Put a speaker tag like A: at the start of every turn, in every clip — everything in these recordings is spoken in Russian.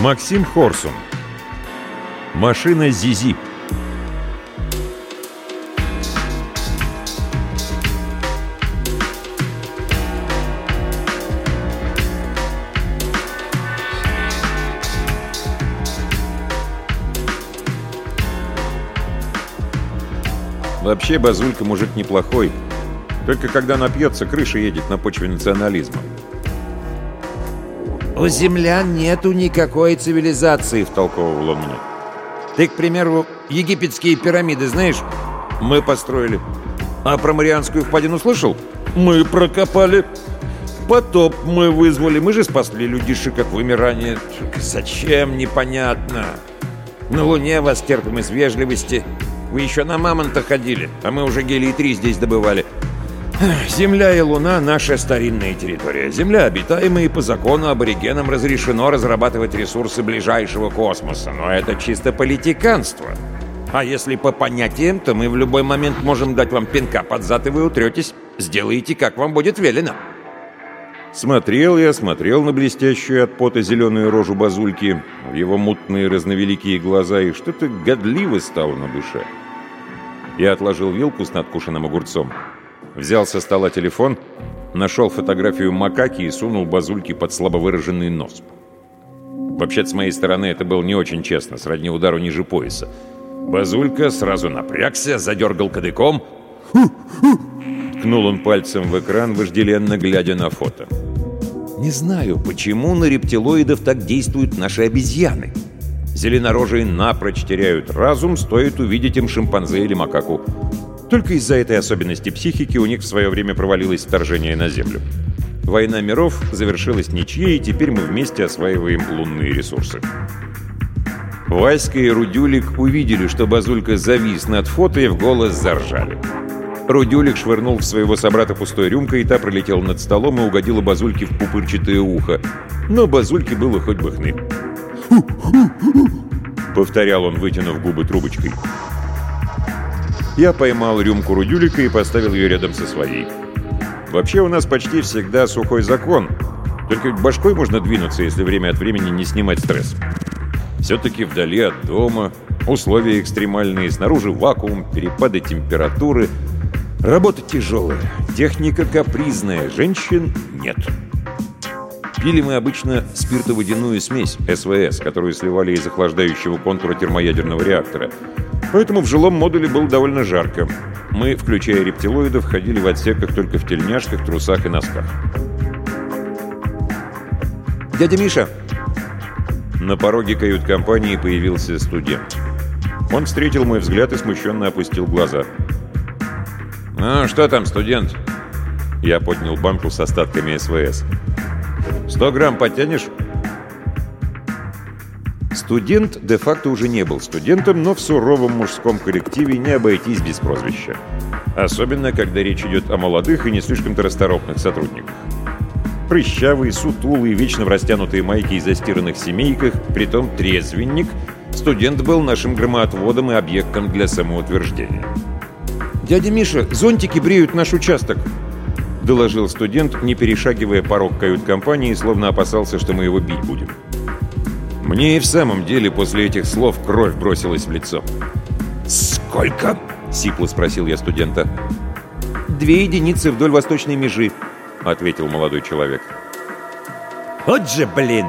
A: Максим Хорсун. Машина Зизи. Вообще, Базулька мужик неплохой. Только когда напьется, крыша едет на почве национализма.
B: «У землян нету никакой цивилизации», — втолковывал он мне. «Ты, к примеру, египетские пирамиды знаешь? Мы построили. А про Марианскую впадину слышал? Мы прокопали. Потоп мы вызвали. Мы же спасли людишек от вымирания. Зачем, непонятно. На Луне вас терпим из вежливости. Вы еще на мамонта ходили, а мы уже гелий-3 здесь добывали. Земля и Луна — наша старинная территория. Земля обитаемая, и по закону аборигенам разрешено разрабатывать ресурсы ближайшего космоса. Но это чисто политиканство. А если по понятиям, то мы в любой момент можем дать вам пинка под зад, и вы утретесь. Сделаете, как вам будет велено.
A: Смотрел я, смотрел на блестящую от пота зеленую рожу базульки, в его мутные разновеликие глаза, и что-то годливо стало на душе. Я отложил вилку с надкушенным огурцом, взял со стола телефон, нашел фотографию макаки и сунул базульке под слабо выраженный нос. Вообще-то, с моей стороны, это было не очень честно, сродни удару ниже пояса. Базулька сразу напрягся, задергал кадыком. Ткнул он пальцем в экран, вожделенно глядя на фото.
B: Не знаю, почему на рептилоидов так действуют наши обезьяны. Зеленорожие напрочь теряют разум, стоит увидеть им шимпанзе или макаку. Только из-за этой особенности психики у них в свое время провалилось вторжение на Землю. Война миров завершилась ничьей, и теперь мы вместе осваиваем лунные ресурсы. Васька и Рудюлик увидели, что Базулька завис над фото и в голос заржали. Рудюлик швырнул в своего собрата пустой рюмкой, и та пролетела над столом и угодила Базульке в пупырчатое ухо. Но Базульке было хоть бы хны. Повторял он, вытянув губы трубочкой. Я поймал рюмку Рудюлика и поставил ее рядом со своей. Вообще у нас почти всегда сухой закон. Только башкой можно двинуться, если время от времени не снимать стресс. Все-таки вдали от дома, условия экстремальные, снаружи вакуум, перепады температуры — Работа тяжелая, техника капризная, женщин нет. Пили мы обычно спиртоводяную смесь, СВС, которую сливали из охлаждающего контура термоядерного реактора. Поэтому в жилом модуле было довольно жарко. Мы, включая рептилоидов, ходили в отсеках только в тельняшках, трусах и носках. «Дядя Миша!» На пороге кают-компании появился студент. Он встретил мой взгляд и смущенно опустил глаза – «Ну, что там, студент?» Я поднял банку с остатками СВС. «Сто грамм подтянешь?» Студент де-факто уже не был студентом, но в суровом мужском коллективе не обойтись без прозвища. Особенно, когда речь идет о молодых и не слишком-то расторопных сотрудниках. Прыщавый, сутулый, вечно в растянутой майке и застиранных семейках, притом трезвенник, студент был нашим громоотводом и объектом для самоутверждения. «Дядя Миша, зонтики бреют наш участок!» — доложил студент, не перешагивая порог кают-компании, словно опасался, что мы его бить будем. Мне и в самом деле после этих слов кровь бросилась в лицо. «Сколько?» — сипло спросил я студента. «Две единицы вдоль восточной межи», — ответил молодой человек.
C: «Вот же, блин!»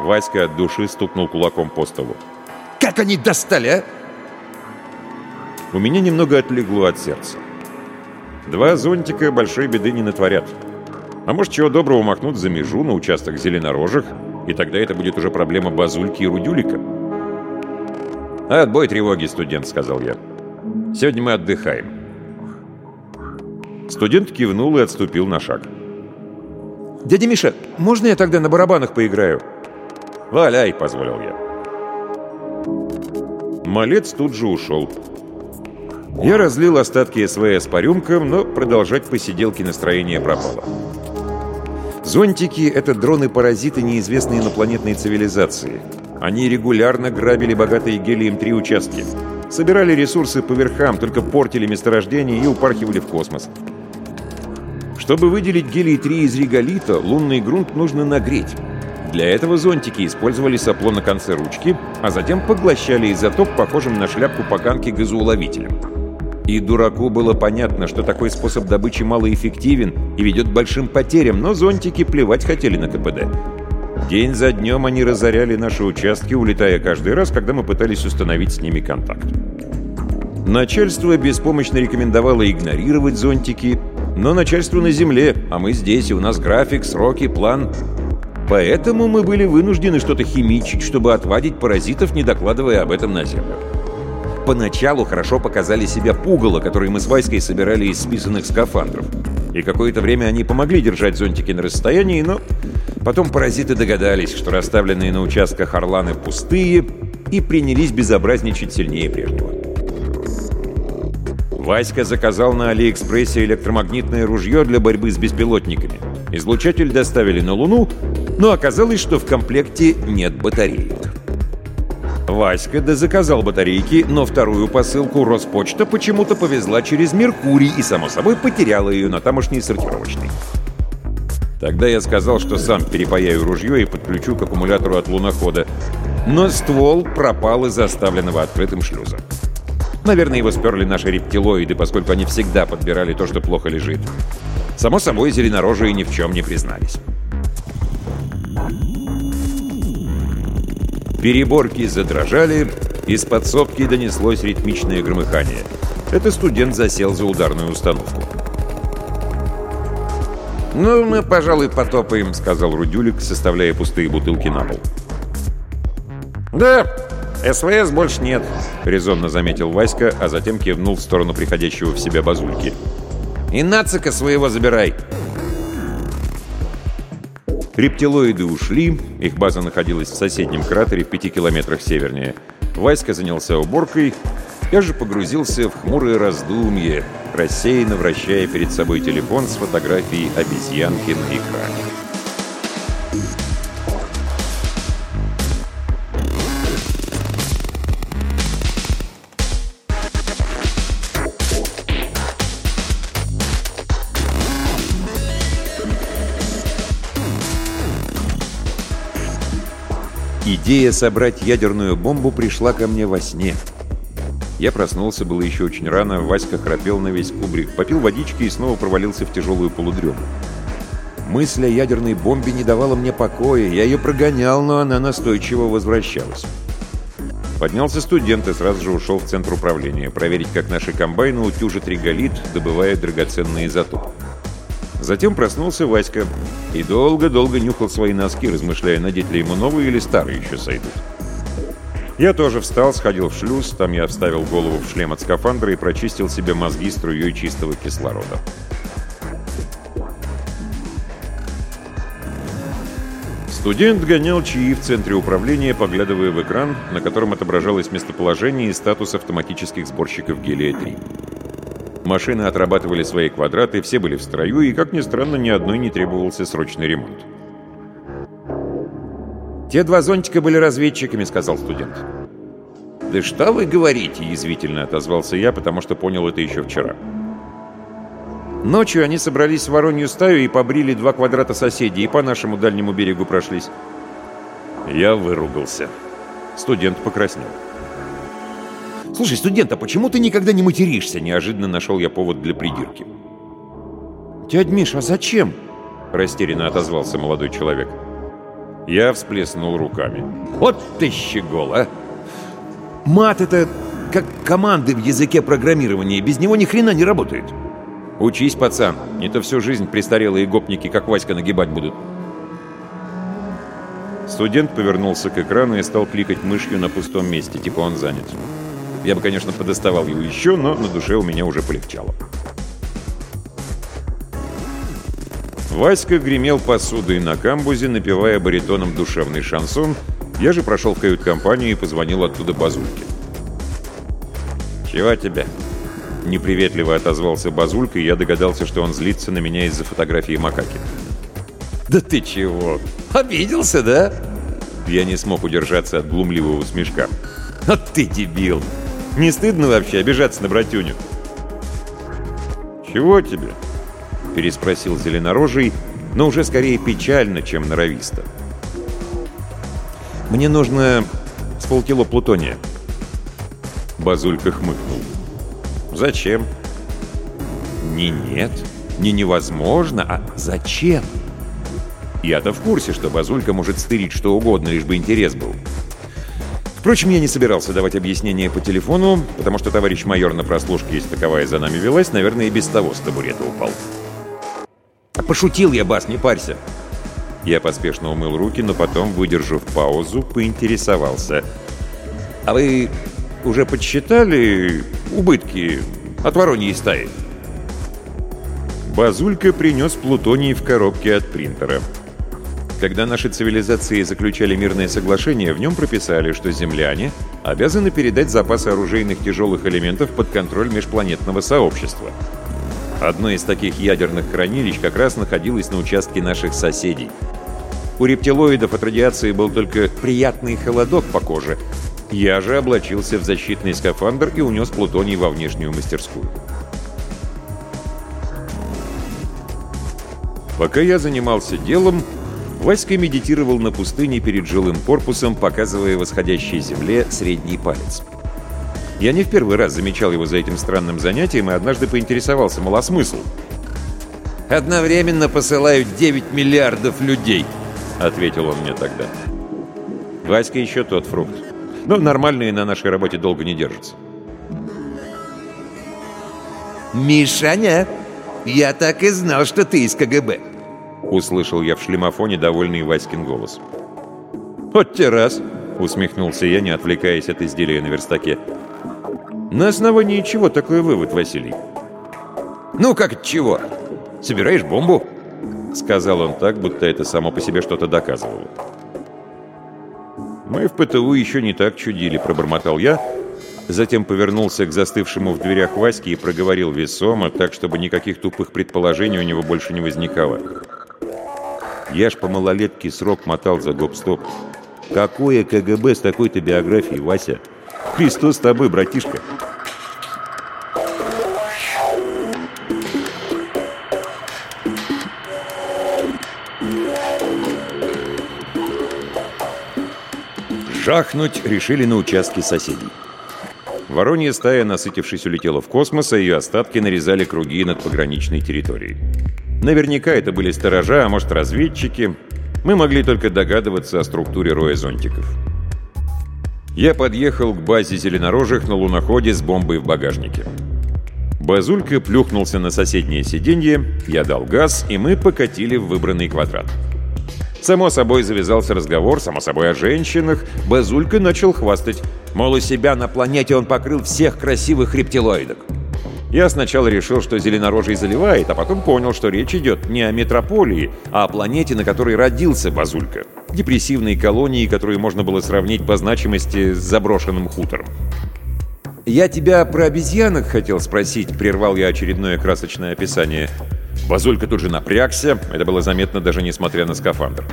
A: Васька от души стукнул кулаком по столу.
C: «Как они достали, а?»
A: у меня немного отлегло от сердца. Два зонтика большой беды не натворят. А может, чего доброго махнут за межу на участок зеленорожих, и тогда это будет уже проблема базульки и рудюлика. «Отбой тревоги, студент», — сказал я. «Сегодня мы отдыхаем». Студент кивнул и отступил на шаг.
B: «Дядя Миша, можно я тогда на барабанах поиграю?»
A: «Валяй», — позволил я. Малец тут же ушел. Я разлил остатки СВС по рюмкам, но продолжать посиделки настроение пропало. Зонтики — это дроны-паразиты неизвестной инопланетной цивилизации. Они регулярно грабили богатые гелием-3 участки. Собирали ресурсы по верхам, только портили месторождения и упархивали в космос. Чтобы выделить гелий-3 из реголита, лунный грунт нужно нагреть. Для этого зонтики использовали сопло на конце ручки, а затем поглощали изотоп, похожим на шляпку поканки газоуловителем. И дураку было понятно, что такой способ добычи малоэффективен и ведет к большим потерям, но зонтики плевать хотели на КПД. День за днем они разоряли наши участки, улетая каждый раз, когда мы пытались установить с ними контакт. Начальство беспомощно рекомендовало игнорировать зонтики, но начальство на земле, а мы здесь, и у нас график, сроки, план. Поэтому мы были вынуждены что-то химичить, чтобы отвадить паразитов, не докладывая об этом на землю. Поначалу хорошо показали себя пугало, которые мы с Вайской собирали из списанных скафандров. И какое-то время они помогли держать зонтики на расстоянии, но потом паразиты догадались, что расставленные на участках орланы пустые, и принялись безобразничать сильнее прежнего. Васька заказал на Алиэкспрессе электромагнитное ружье для борьбы с беспилотниками. Излучатель доставили на Луну, но оказалось, что в комплекте нет батареек. Васька дозаказал батарейки, но вторую посылку Роспочта почему-то повезла через Меркурий и, само собой, потеряла ее на тамошней сортировочной. Тогда я сказал, что сам перепаяю ружье и подключу к аккумулятору от лунохода. Но ствол пропал из оставленного открытым шлюза. Наверное, его сперли наши рептилоиды, поскольку они всегда подбирали то, что плохо лежит. Само собой, зеленорожие ни в чем не признались. Переборки задрожали, из подсобки донеслось ритмичное громыхание. Это студент засел за ударную установку.
B: «Ну, мы, пожалуй, потопаем», — сказал Рудюлик, составляя пустые бутылки на пол.
A: «Да, СВС больше нет», — резонно заметил Васька, а затем кивнул в сторону приходящего в себя базульки.
B: «И нацика своего забирай!»
A: Рептилоиды ушли, их база находилась в соседнем кратере в пяти километрах севернее. Васька занялся уборкой, я же погрузился в хмурое раздумье, рассеянно вращая перед собой телефон с фотографией обезьянки на экране. Идея собрать ядерную бомбу пришла ко мне во сне. Я проснулся, было еще очень рано, Васька храпел на весь кубрик, попил водички и снова провалился в тяжелую полудрему. Мысль о ядерной бомбе не давала мне покоя, я ее прогонял, но она настойчиво возвращалась. Поднялся студент и сразу же ушел в центр управления, проверить, как наши комбайны утюжат реголит, добывая драгоценный изотоп. Затем проснулся Васька и долго-долго нюхал свои носки, размышляя, надеть ли ему новые или старые еще сойдут. Я тоже встал, сходил в шлюз, там я вставил голову в шлем от скафандра и прочистил себе мозги струей чистого кислорода. Студент гонял чаи в центре управления, поглядывая в экран, на котором отображалось местоположение и статус автоматических сборщиков гелия-3. Машины отрабатывали свои квадраты, все были в строю, и, как ни странно, ни одной не требовался срочный ремонт.
B: «Те два зонтика были разведчиками», — сказал студент.
A: «Да что вы говорите?» — язвительно отозвался я, потому что понял это еще вчера.
B: Ночью они собрались в воронью стаю и побрили два квадрата соседей, и по нашему дальнему берегу прошлись.
A: Я выругался. Студент покраснел.
B: «Слушай, студент, а почему ты никогда не материшься?» Неожиданно нашел я повод для придирки.
C: «Дядь Миш, а зачем?»
A: Растерянно отозвался молодой человек. Я всплеснул руками.
B: «Вот ты щегол, а!»
C: «Мат — это как команды в языке программирования. Без него ни хрена не работает».
A: «Учись, пацан. Не то всю жизнь престарелые гопники, как Васька, нагибать будут». Студент повернулся к экрану и стал кликать мышью на пустом месте, типа он занят. Я бы, конечно, подоставал его еще, но на душе у меня уже полегчало. Васька гремел посудой на камбузе, напевая баритоном душевный шансон. Я же прошел в кают-компанию и позвонил оттуда Базульке. «Чего тебе?» Неприветливо отозвался Базулька, и я догадался, что он злится на меня из-за фотографии макаки.
B: «Да ты чего? Обиделся, да?»
A: Я не смог удержаться от глумливого смешка.
B: «А ты дебил! Не стыдно вообще обижаться на братюню?»
A: «Чего тебе?» — переспросил зеленорожий, но уже скорее печально, чем норовисто.
B: Мне нужно с полкило плутония.
A: Базулька хмыкнул. «Зачем?»
B: «Не нет, не невозможно, а зачем?»
A: Я-то в курсе, что Базулька может стырить что угодно, лишь бы интерес был.
B: Впрочем, я не собирался давать объяснения по телефону, потому что товарищ майор на прослушке, если таковая за нами велась, наверное, и без того с табурета упал. Пошутил я, Бас, не парься. Я поспешно умыл руки, но потом, выдержав паузу, поинтересовался. «А вы уже подсчитали убытки от вороньей стаи?»
A: Базулька принес плутоний в коробке от принтера. Когда наши цивилизации заключали мирное соглашение, в нем прописали, что земляне обязаны передать запасы оружейных тяжелых элементов под контроль межпланетного сообщества. Одно из таких ядерных хранилищ как раз находилось на участке наших соседей. У рептилоидов от радиации был только приятный холодок по коже. Я же облачился в защитный скафандр и унес плутоний во внешнюю мастерскую. Пока я занимался делом, Васька медитировал на пустыне перед жилым корпусом, показывая восходящей земле средний палец. Я не в первый раз замечал его за этим странным занятием и однажды поинтересовался, мол, а смысл?
B: «Одновременно посылают 9 миллиардов людей», — ответил он мне тогда.
A: Васька еще тот фрукт. Но нормальные на нашей работе долго не держатся.
B: «Мишаня, я так и знал, что ты из КГБ»,
A: Услышал я в шлемофоне довольный Васькин голос.
B: «Вот те раз!»
A: — усмехнулся я, не отвлекаясь от изделия на верстаке.
B: «На основании чего такой вывод, Василий?» «Ну как чего? Собираешь бомбу?» — сказал он так, будто это само по себе что-то доказывало.
A: «Мы в ПТУ еще не так чудили», — пробормотал я, затем повернулся к застывшему в дверях Ваське и проговорил весомо, так, чтобы никаких тупых предположений у него больше не возникало. Я ж по малолетке срок мотал за гоп-стоп. Какое КГБ с такой-то биографией, Вася? Христос с тобой, братишка. Жахнуть решили на участке соседей. Воронья стая, насытившись, улетела в космос, а ее остатки нарезали круги над пограничной территорией. Наверняка это были сторожа, а может разведчики. Мы могли только догадываться о структуре роя зонтиков. Я подъехал к базе зеленорожих на луноходе с бомбой в багажнике. Базулька плюхнулся на соседнее сиденье, я дал газ, и мы покатили в выбранный квадрат. Само собой завязался разговор, само собой о женщинах. Базулька начал хвастать. Мол, у себя на планете он покрыл всех красивых рептилоидок. Я сначала решил, что зеленорожий заливает, а потом понял, что речь идет не о метрополии, а о планете, на которой родился Базулька. Депрессивной колонии, которую можно было сравнить по значимости с заброшенным хутором. «Я тебя про обезьянок хотел спросить», — прервал я очередное красочное описание. Базулька тут же напрягся, это было заметно даже несмотря на скафандр.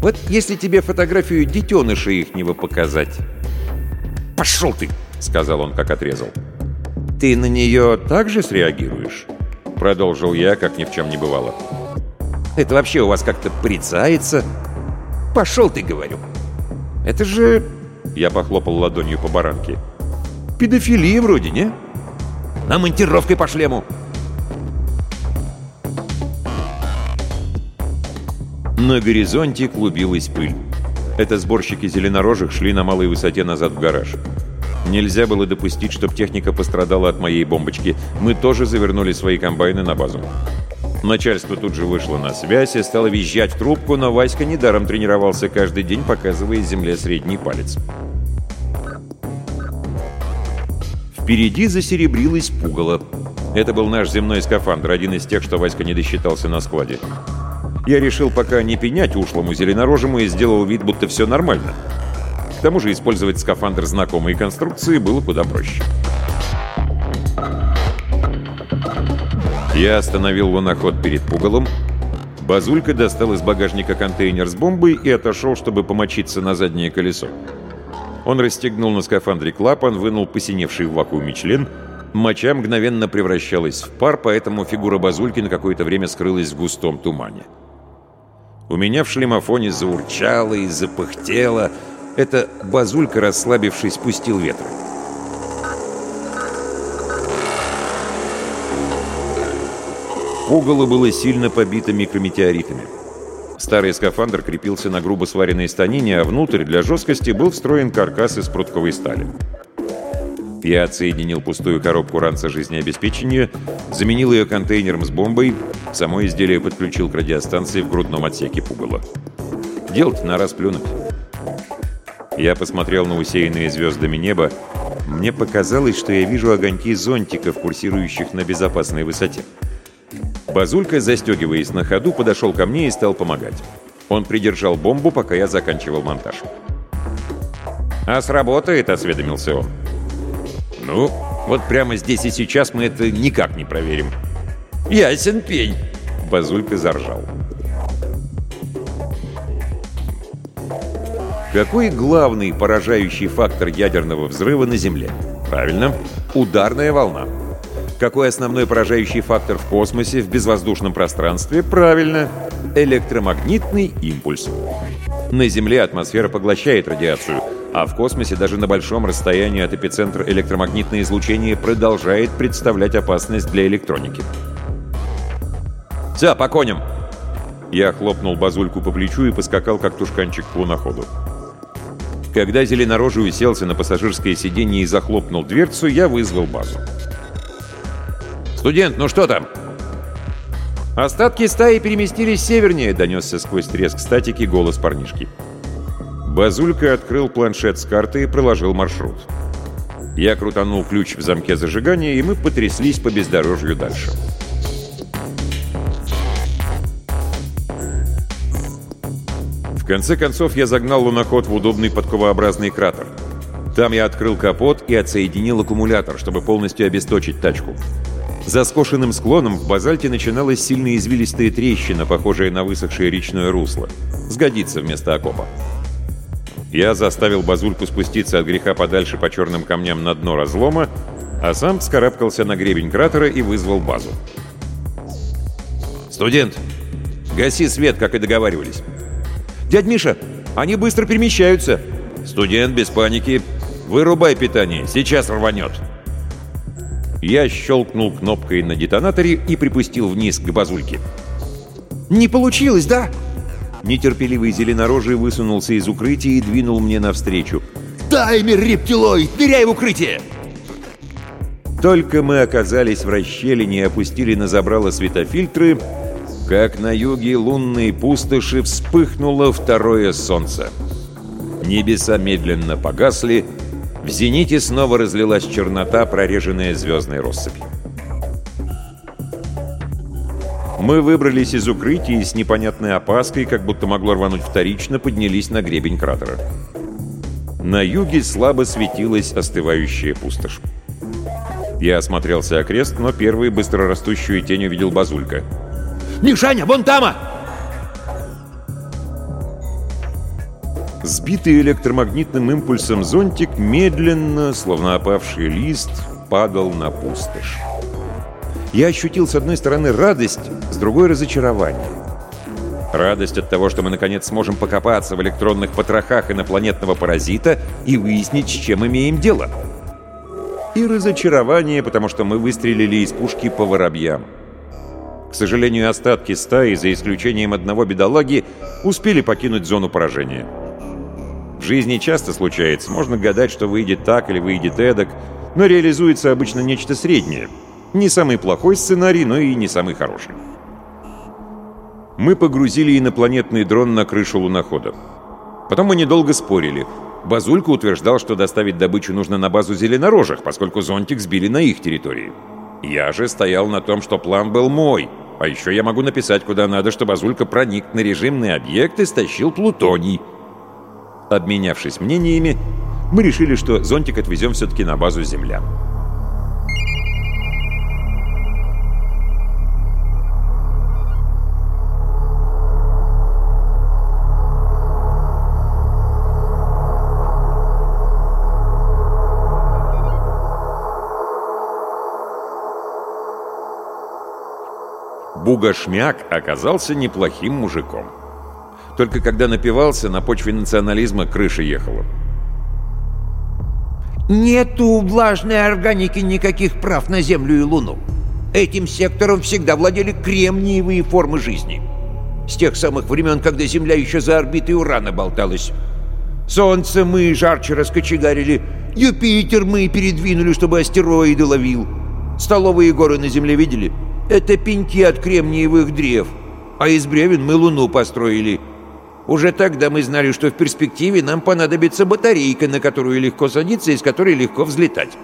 A: «Вот если тебе фотографию детеныша ихнего показать...» «Пошел ты!» — сказал он, как отрезал. «Ты на нее также среагируешь?» Продолжил я, как ни в чем не бывало. «Это вообще у вас как-то прицается?» «Пошел ты, говорю!» «Это же...» Я похлопал ладонью по баранке. «Педофилия вроде, не?» «На монтировкой по шлему!» На горизонте клубилась пыль. Это сборщики зеленорожих шли на малой высоте назад в гараж. Нельзя было допустить, чтобы техника пострадала от моей бомбочки. Мы тоже завернули свои комбайны на базу. Начальство тут же вышло на связь и стало визжать в трубку, но Васька недаром тренировался каждый день, показывая земле средний палец. Впереди засеребрилось пугало. Это был наш земной скафандр, один из тех, что Васька не досчитался на складе. Я решил пока не пенять ушлому зеленорожему и сделал вид, будто все нормально. К тому же использовать скафандр знакомой конструкции было куда проще. Я остановил луноход перед пугалом. Базулька достал из багажника контейнер с бомбой и отошел, чтобы помочиться на заднее колесо. Он расстегнул на скафандре клапан, вынул посиневший в вакууме член. Моча мгновенно превращалась в пар, поэтому фигура Базульки на какое-то время скрылась в густом тумане. У меня в шлемофоне заурчало и запыхтело,
B: Это базулька, расслабившись, пустил ветры. Пугало было сильно побито микрометеоритами. Старый скафандр крепился на грубо сваренной станине, а внутрь для жесткости был встроен каркас из прутковой стали. Я отсоединил пустую коробку ранца жизнеобеспечения, заменил ее контейнером с бомбой, само изделие подключил к радиостанции в грудном отсеке пугала. Делать на раз плюнуть. Я посмотрел на усеянное звездами небо. Мне показалось, что я вижу огоньки зонтиков, курсирующих на безопасной высоте. Базулька, застегиваясь на ходу, подошел ко мне и стал помогать. Он придержал бомбу, пока я заканчивал монтаж. «А сработает?» — осведомился он. «Ну, вот прямо здесь и сейчас мы это никак не проверим». «Ясен пень!» — Базулька заржал. Какой главный поражающий фактор ядерного взрыва на Земле? Правильно, ударная волна. Какой основной поражающий фактор в космосе, в безвоздушном пространстве? Правильно, электромагнитный импульс. На Земле атмосфера поглощает радиацию, а в космосе даже на большом расстоянии от эпицентра электромагнитное излучение продолжает представлять опасность для электроники. «Все, по коням!» Я хлопнул базульку по плечу и поскакал, как тушканчик по луноходу. Когда зеленорожий уселся на пассажирское сиденье и захлопнул дверцу, я вызвал базу. «Студент, ну что там?» «Остатки стаи переместились севернее», — донесся сквозь треск статики голос парнишки. Базулька открыл планшет с картой и проложил маршрут. Я крутанул ключ в замке зажигания, и мы потряслись по бездорожью дальше. В конце концов, я загнал луноход в удобный подковообразный кратер. Там я открыл капот и отсоединил аккумулятор, чтобы полностью обесточить тачку. За скошенным склоном в базальте начиналась сильно извилистая трещина, похожая на высохшее речное русло. Сгодится вместо окопа. Я заставил базульку спуститься от греха подальше по черным камням на дно разлома, а сам вскарабкался на гребень кратера и вызвал базу. «Студент, гаси свет, как и договаривались». «Дядь Миша, они быстро перемещаются». «Студент, без паники. Вырубай питание, сейчас рванет». Я щелкнул кнопкой на детонаторе и припустил вниз к базульке. «Не получилось, да?» Нетерпеливый зеленорожий высунулся из укрытия и двинул мне навстречу.
C: «Таймер, рептилоид! Ныряй в укрытие!»
B: Только мы оказались в расщелине и опустили на забрало светофильтры, как на юге лунной пустоши вспыхнуло второе солнце. Небеса медленно погасли, в зените снова разлилась чернота, прореженная звездной россыпью. Мы выбрались из укрытия и с непонятной опаской, как будто могло рвануть вторично, поднялись на гребень кратера. На юге слабо светилась остывающая пустошь. Я осмотрелся окрест, но первую быстрорастущую тень увидел Базулька.
C: «Мишаня, вон тама!»
B: Сбитый электромагнитным импульсом зонтик медленно, словно опавший лист, падал на пустошь. Я ощутил с одной стороны радость, с другой — разочарование. Радость от того, что мы наконец сможем покопаться в электронных потрохах инопланетного паразита и выяснить, с чем имеем дело. И разочарование, потому что мы выстрелили из пушки по воробьям. К сожалению, остатки стаи, за исключением одного бедолаги, успели покинуть зону поражения. В жизни часто случается, можно гадать, что выйдет так или выйдет эдак, но реализуется обычно нечто среднее. Не самый плохой сценарий, но и не самый хороший. Мы погрузили инопланетный дрон на крышу лунохода. Потом мы недолго спорили. Базулька утверждал, что доставить добычу нужно на базу зеленорожих, поскольку зонтик сбили на их территории. Я же стоял на том, что план был мой. А еще я могу написать куда надо, что Базулька проник на режимный объект и стащил плутоний. Обменявшись мнениями, мы решили, что зонтик отвезем все-таки на базу Земля. Бугашмяк оказался неплохим мужиком.
A: Только когда напивался, на почве национализма крыша ехала.
B: Нету у влажной органики никаких прав на Землю и Луну. Этим сектором всегда владели кремниевые формы жизни. С тех самых времен, когда Земля еще за орбитой Урана болталась. Солнце мы жарче раскочегарили, Юпитер мы передвинули, чтобы астероиды ловил. Столовые горы на Земле видели? Это пеньки от кремниевых древ. А из бревен мы Луну построили. Уже тогда мы знали, что в перспективе нам понадобится батарейка, на которую легко садиться и с которой легко взлетать.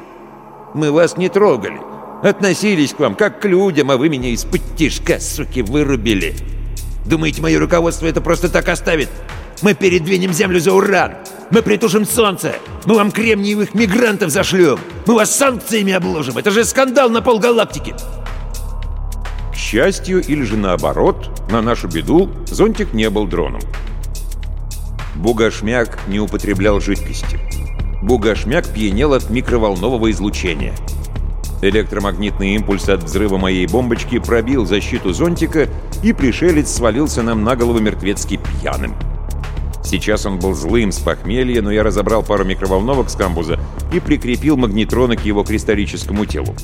B: Мы вас не трогали. Относились к вам как к людям, а вы меня из-под тишка, суки, вырубили. Думаете, мое руководство это просто так оставит? Мы передвинем Землю за уран. Мы притушим Солнце. Мы вам кремниевых мигрантов зашлем. Мы вас санкциями обложим. Это же скандал на полгалактики.
A: К счастью или же наоборот, на нашу беду зонтик не был дроном. Бугашмяк не употреблял жидкости. Бугашмяк пьянел от микроволнового излучения. Электромагнитный импульс от взрыва моей бомбочки пробил защиту зонтика, и пришелец свалился нам на голову мертвецки пьяным. Сейчас он был злым с похмелья, но я разобрал пару микроволновок с камбуза и прикрепил магнетроны к его кристаллическому телу.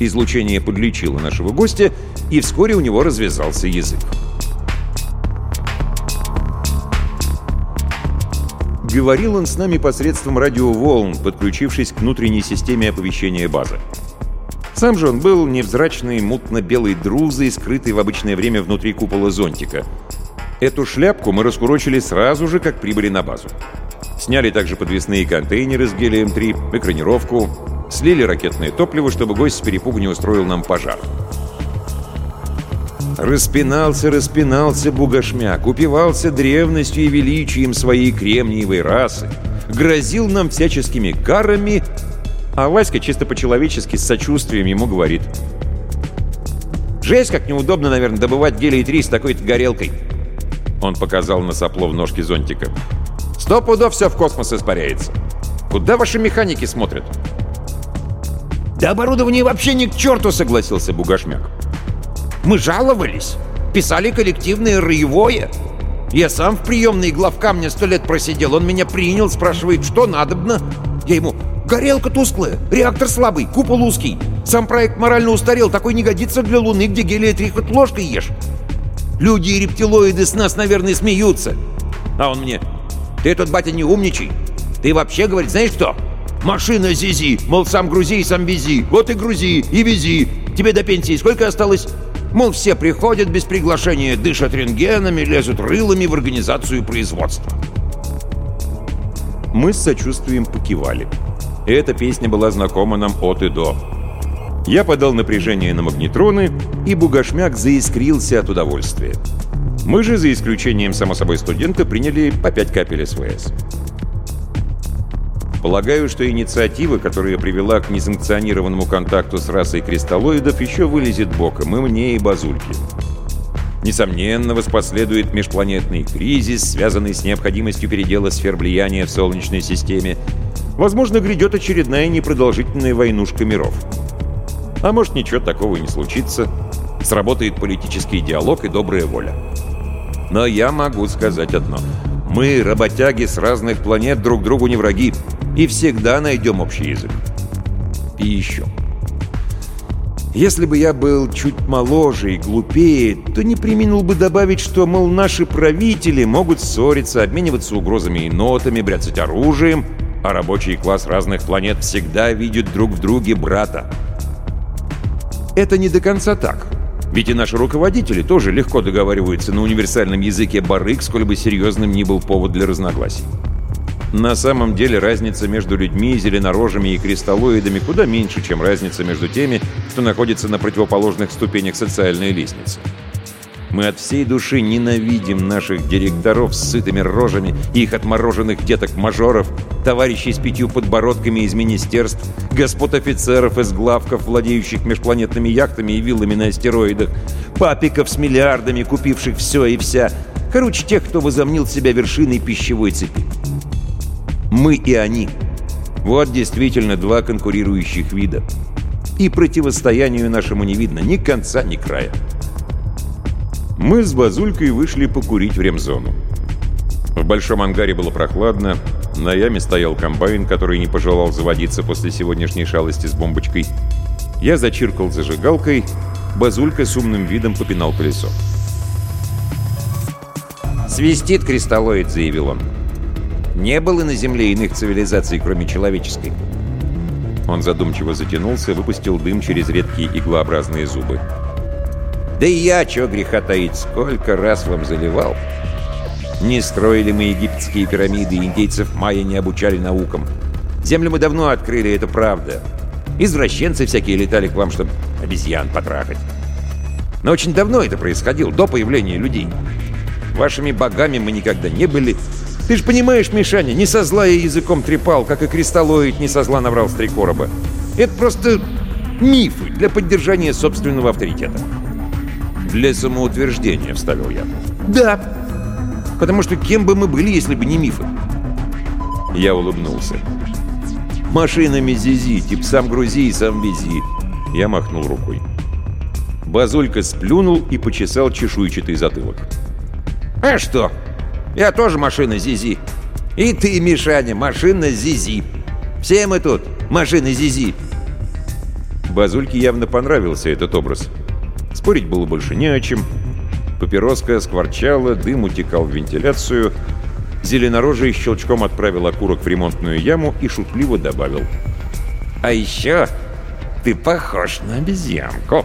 A: Излучение подлечило нашего гостя, и вскоре у него развязался язык. Говорил он с нами посредством радиоволн, подключившись к внутренней системе оповещения базы. Сам же он был невзрачный, мутно-белый друзый, скрытый в обычное время внутри купола зонтика. Эту шляпку мы раскурочили сразу же, как прибыли на базу. Сняли также подвесные контейнеры с гелием-3, экранировку, слили ракетное топливо, чтобы гость с перепугу не устроил нам пожар. Распинался, распинался Бугашмяк, упивался древностью и величием своей кремниевой расы, грозил нам всяческими карами, а Васька чисто по-человечески с сочувствием ему говорит. «Жесть, как неудобно, наверное, добывать гелий-3 с такой-то горелкой!» Он показал на сопло в ножке зонтика. «Сто пудов все в космос испаряется. Куда ваши механики смотрят?» «Да оборудование вообще ни к черту!» — согласился Бугашмяк. Мы жаловались, писали коллективное роевое. Я сам в приемной главкамня сто лет просидел. Он меня принял, спрашивает, что надобно. Я ему, горелка тусклая, реактор слабый, купол узкий. Сам проект морально устарел, такой не годится для Луны, где гелия-3 хоть ложкой ешь. Люди и рептилоиды с нас, наверное, смеются. А он мне, ты тут, батя, не умничай. Ты вообще, говорит, знаешь что? Машина Зизи, мол, сам грузи и сам вези. Вот и грузи, и вези. Тебе до пенсии сколько осталось? Мол, все приходят без приглашения, дышат рентгенами, лезут рылами в организацию производства. Мы с сочувствием покивали. Эта песня была знакома нам от и до. Я подал напряжение на магнетроны, и Бугашмяк заискрился от удовольствия. Мы же, за исключением, само собой, студента, приняли по 5 капель СВС. Полагаю, что инициатива, которая привела к несанкционированному контакту с расой кристаллоидов, еще вылезет боком и мне, и базульке. Несомненно, воспоследует межпланетный кризис, связанный с необходимостью передела сфер влияния в Солнечной системе. Возможно, грядет очередная непродолжительная войнушка миров. А может, ничего такого не случится. Сработает политический диалог и добрая воля. Но я могу сказать одно. Мы, работяги с разных планет, друг другу не враги и всегда найдем общий язык. И еще. Если бы я был чуть моложе и глупее, то не применил бы добавить, что, мол, наши правители могут ссориться, обмениваться угрозами и нотами, бряцать оружием, а рабочий класс разных планет всегда видит друг в друге брата. Это не до конца так. Ведь и наши руководители тоже легко договариваются на универсальном языке барык, сколь бы серьезным ни был повод для разногласий. На самом деле разница между людьми, зеленорожими и кристаллоидами куда меньше, чем разница между теми, кто находится на противоположных ступенях социальной лестницы. Мы от всей души ненавидим наших директоров с сытыми рожами и их отмороженных деток-мажоров, товарищей с пятью подбородками из министерств, господ офицеров из главков, владеющих межпланетными яхтами и виллами на астероидах, папиков с миллиардами, купивших все и вся. Короче, тех, кто возомнил себя вершиной пищевой цепи. Мы и они. Вот действительно два конкурирующих вида. И противостоянию нашему не видно ни конца, ни края. Мы с Базулькой вышли покурить в ремзону. В большом ангаре было прохладно, на яме стоял комбайн, который не пожелал заводиться после сегодняшней шалости с бомбочкой. Я зачиркал зажигалкой, Базулька с умным видом попинал колесо.
B: «Свистит кристаллоид», — заявил он. «Не было на Земле иных цивилизаций, кроме человеческой».
A: Он задумчиво затянулся, выпустил дым через редкие иглообразные зубы.
B: «Да и я, чё греха таить, сколько раз вам заливал!» Не строили мы египетские пирамиды, индейцев майя не обучали наукам. Землю мы давно открыли, это правда. Извращенцы всякие летали к вам, чтобы обезьян потрахать. Но очень давно это происходило, до появления людей. Вашими богами мы никогда не были. Ты же понимаешь, Мишаня, не со зла я языком трепал, как и кристаллоид не со зла наврал с три короба. Это просто мифы для поддержания собственного авторитета.
A: «Для самоутверждения», — вставил я.
B: «Да, Потому что кем бы мы были, если бы не мифы?
A: Я улыбнулся.
B: Машинами Зизи, тип сам грузи и сам вези.
A: Я махнул рукой. Базулька сплюнул и почесал чешуйчатый затылок.
B: «А что? Я тоже машина Зизи. И ты, Мишаня, машина Зизи. Все мы тут машины Зизи».
A: Базульке явно понравился этот образ. Спорить было больше не о чем. Папироска скворчала, дым утекал в вентиляцию. Зеленорожий щелчком отправил окурок в ремонтную яму и шутливо добавил.
B: «А еще ты похож на обезьянку».